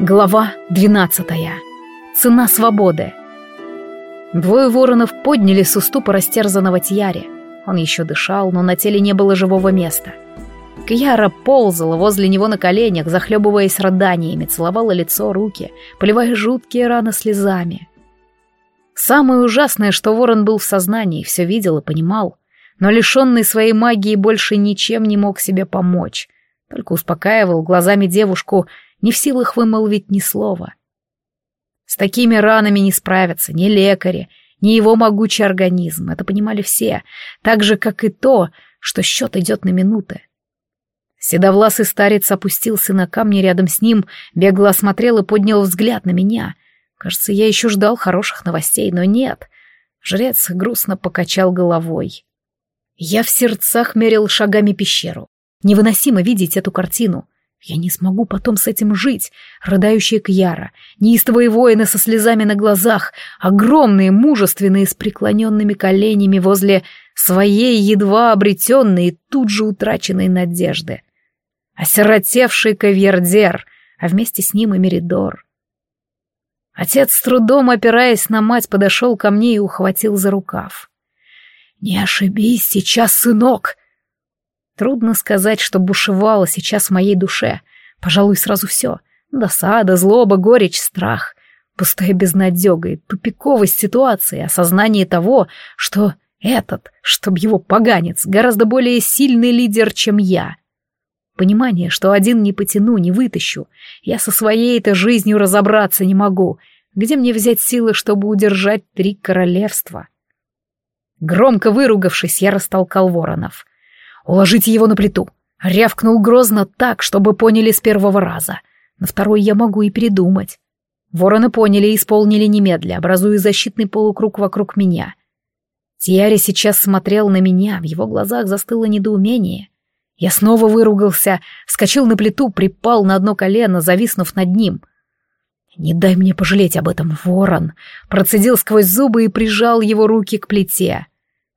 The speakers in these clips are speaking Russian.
Глава двенадцатая. Цена свободы. Двое воронов подняли с уступа растерзанного Тьяри. Он еще дышал, но на теле не было живого места. Кьяра ползала возле него на коленях, захлебываясь рыданиями, целовала лицо, руки, поливая жуткие раны слезами. Самое ужасное, что ворон был в сознании, все видел и понимал, но лишенный своей магии больше ничем не мог себе помочь, только успокаивал глазами девушку, не в силах вымолвить ни слова. С такими ранами не справятся ни лекари, ни его могучий организм, это понимали все, так же, как и то, что счет идет на минуты. Седовласый старец опустился на камни рядом с ним, бегло осмотрел и поднял взгляд на меня. Кажется, я еще ждал хороших новостей, но нет. Жрец грустно покачал головой. Я в сердцах мерил шагами пещеру. Невыносимо видеть эту картину. Я не смогу потом с этим жить. Рыдающая Кьяра, неистовые воины со слезами на глазах, огромные, мужественные, с преклоненными коленями возле своей едва обретенной и тут же утраченной надежды осиротевший кавьердер, а вместе с ним и Меридор. Отец, с трудом опираясь на мать, подошел ко мне и ухватил за рукав. «Не ошибись сейчас, сынок!» Трудно сказать, что бушевало сейчас в моей душе. Пожалуй, сразу все. Досада, злоба, горечь, страх. Пустая безнадега и тупиковость ситуации, осознание того, что этот, чтоб его поганец, гораздо более сильный лидер, чем я. Понимание, что один не потяну, не вытащу. Я со своей-то жизнью разобраться не могу. Где мне взять силы, чтобы удержать три королевства? Громко выругавшись, я растолкал воронов. «Уложите его на плиту!» Рявкнул грозно так, чтобы поняли с первого раза. На второй я могу и передумать. Вороны поняли и исполнили немедля, образуя защитный полукруг вокруг меня. Тиари сейчас смотрел на меня, в его глазах застыло недоумение. Я снова выругался, вскочил на плиту, припал на одно колено, зависнув над ним. «Не дай мне пожалеть об этом, ворон!» Процедил сквозь зубы и прижал его руки к плите.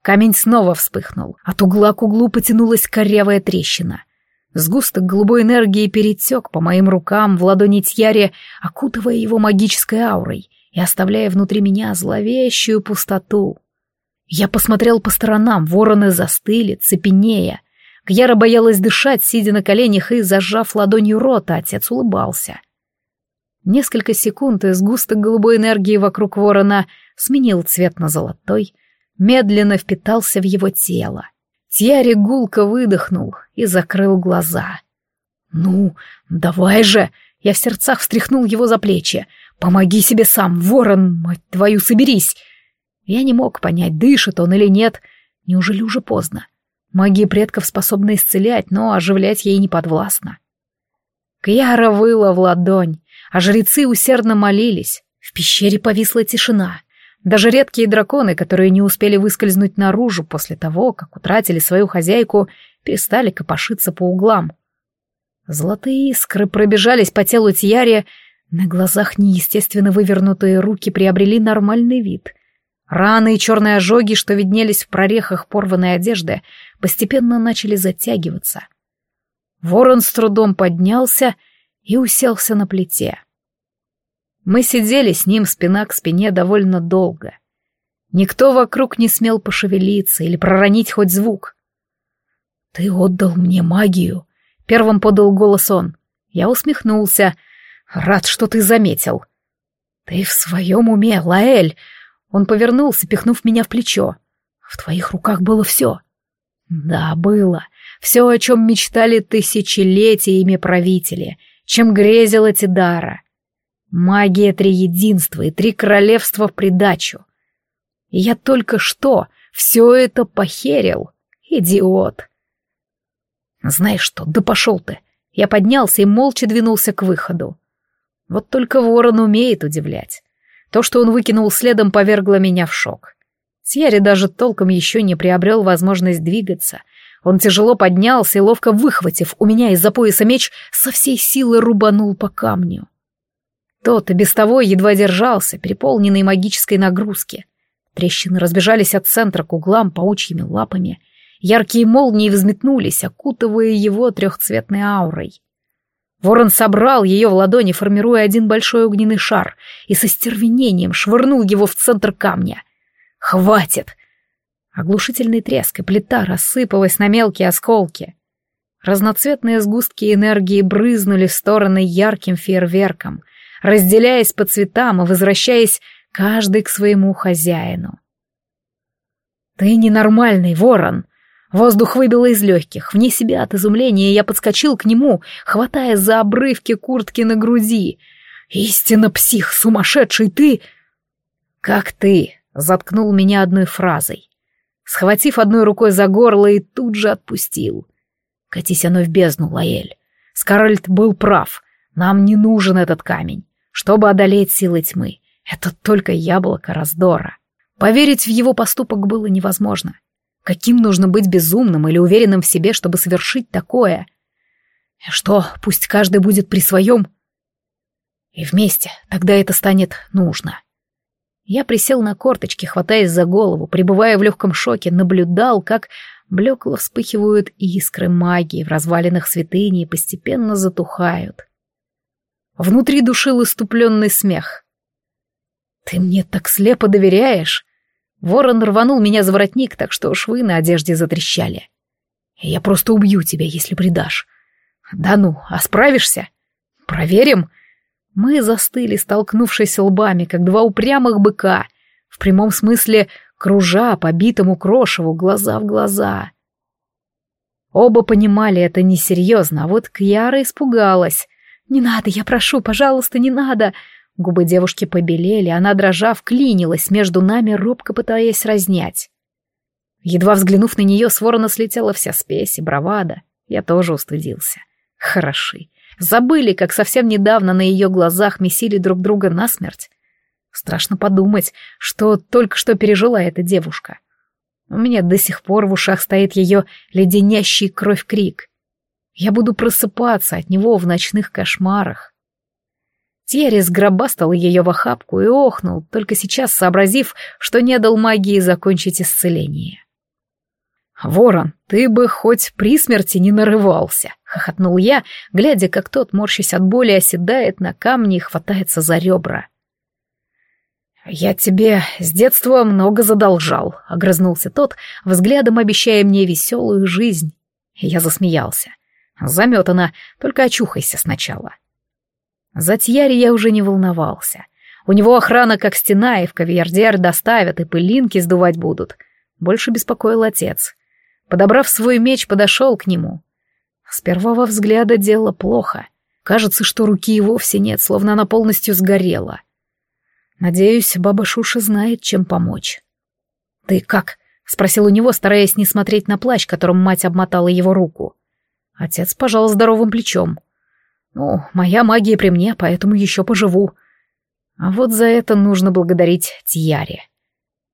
Камень снова вспыхнул. От угла к углу потянулась корявая трещина. Сгусток голубой энергии перетек по моим рукам в ладони Тьяре, окутывая его магической аурой и оставляя внутри меня зловещую пустоту. Я посмотрел по сторонам, вороны застыли, цепенея. Кьяра боялась дышать, сидя на коленях и зажав ладонью рот, а отец улыбался. Несколько секунд и сгусток голубой энергии вокруг ворона сменил цвет на золотой, медленно впитался в его тело. Тьяри гулко выдохнул и закрыл глаза. «Ну, давай же!» Я в сердцах встряхнул его за плечи. «Помоги себе сам, ворон, мать твою, соберись!» Я не мог понять, дышит он или нет. Неужели уже поздно? Магия предков способна исцелять, но оживлять ей не подвластна. Кьяра выла в ладонь, а жрецы усердно молились. В пещере повисла тишина. Даже редкие драконы, которые не успели выскользнуть наружу после того, как утратили свою хозяйку, перестали копошиться по углам. Золотые искры пробежались по телу Тьяри, на глазах неестественно вывернутые руки приобрели нормальный вид. Раны и черные ожоги, что виднелись в прорехах порванной одежды, постепенно начали затягиваться. Ворон с трудом поднялся и уселся на плите. Мы сидели с ним спина к спине довольно долго. Никто вокруг не смел пошевелиться или проронить хоть звук. «Ты отдал мне магию», — первым подал голос он. Я усмехнулся. «Рад, что ты заметил». «Ты в своем уме, Лаэль?» Он повернулся, пихнув меня в плечо. В твоих руках было все. Да, было. Все, о чем мечтали тысячелетиями правители, чем грезила Тидара. Магия триединства и три королевства в придачу. И я только что все это похерил. Идиот. Знаешь что, да пошел ты. Я поднялся и молча двинулся к выходу. Вот только ворон умеет удивлять. То, что он выкинул следом, повергло меня в шок. Сьерри даже толком еще не приобрел возможность двигаться. Он тяжело поднялся и, ловко выхватив у меня из-за пояса меч, со всей силы рубанул по камню. Тот и без того едва держался, переполненный магической нагрузки. Трещины разбежались от центра к углам паучьими лапами. Яркие молнии взметнулись, окутывая его трехцветной аурой. Ворон собрал ее в ладони, формируя один большой огненный шар, и со стервенением швырнул его в центр камня. «Хватит!» Оглушительный треск, и плита рассыпалась на мелкие осколки. Разноцветные сгустки энергии брызнули в стороны ярким фейерверком, разделяясь по цветам и возвращаясь каждый к своему хозяину. «Ты ненормальный, ворон!» Воздух выбило из легких. Вне себя от изумления я подскочил к нему, хватая за обрывки куртки на груди. «Истинно псих, сумасшедший ты!» «Как ты!» — заткнул меня одной фразой. Схватив одной рукой за горло и тут же отпустил. «Катись оно в бездну, Лаэль. Скарлетт был прав. Нам не нужен этот камень, чтобы одолеть силы тьмы. Это только яблоко раздора». Поверить в его поступок было невозможно. Каким нужно быть безумным или уверенным в себе, чтобы совершить такое? Что, пусть каждый будет при своем? И вместе, тогда это станет нужно. Я присел на корточки, хватаясь за голову, пребывая в легком шоке, наблюдал, как блекло вспыхивают искры магии в развалинах святыни и постепенно затухают. Внутри душил иступленный смех. «Ты мне так слепо доверяешь?» Ворон рванул меня за воротник, так что швы на одежде затрещали. «Я просто убью тебя, если предашь». «Да ну, а справишься?» «Проверим». Мы застыли, столкнувшись лбами, как два упрямых быка, в прямом смысле кружа по битому крошеву глаза в глаза. Оба понимали это несерьезно, а вот Кьяра испугалась. «Не надо, я прошу, пожалуйста, не надо!» Губы девушки побелели, она, дрожа, вклинилась между нами, робко пытаясь разнять. Едва взглянув на нее, с ворона слетела вся спесь и бравада. Я тоже устыдился. Хороши. Забыли, как совсем недавно на ее глазах месили друг друга насмерть. Страшно подумать, что только что пережила эта девушка. У меня до сих пор в ушах стоит ее леденящий кровь крик. Я буду просыпаться от него в ночных кошмарах. Терри сгробастал ее в охапку и охнул, только сейчас сообразив, что не дал магии закончить исцеление. «Ворон, ты бы хоть при смерти не нарывался», — хохотнул я, глядя, как тот, морщась от боли, оседает на камне и хватается за ребра. «Я тебе с детства много задолжал», — огрызнулся тот, взглядом обещая мне веселую жизнь. Я засмеялся. Заметана, только очухайся сначала. За Тьяри я уже не волновался. У него охрана как стена, и в кавьердер доставят, и пылинки сдувать будут. Больше беспокоил отец. Подобрав свой меч, подошел к нему. С первого взгляда дело плохо. Кажется, что руки и вовсе нет, словно она полностью сгорела. Надеюсь, баба Шуша знает, чем помочь. «Ты как?» — спросил у него, стараясь не смотреть на плащ, которым мать обмотала его руку. Отец пожал здоровым плечом. Ну, моя магия при мне, поэтому еще поживу. А вот за это нужно благодарить Тьяре.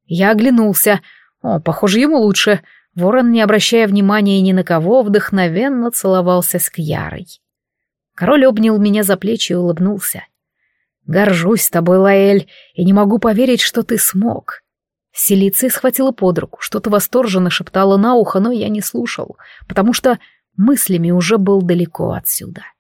Я оглянулся. О, похоже, ему лучше. Ворон, не обращая внимания ни на кого, вдохновенно целовался с Кьярой. Король обнял меня за плечи и улыбнулся. «Горжусь тобой, Лаэль, и не могу поверить, что ты смог». Селиция схватила под руку, что-то восторженно шептала на ухо, но я не слушал, потому что мыслями уже был далеко отсюда. —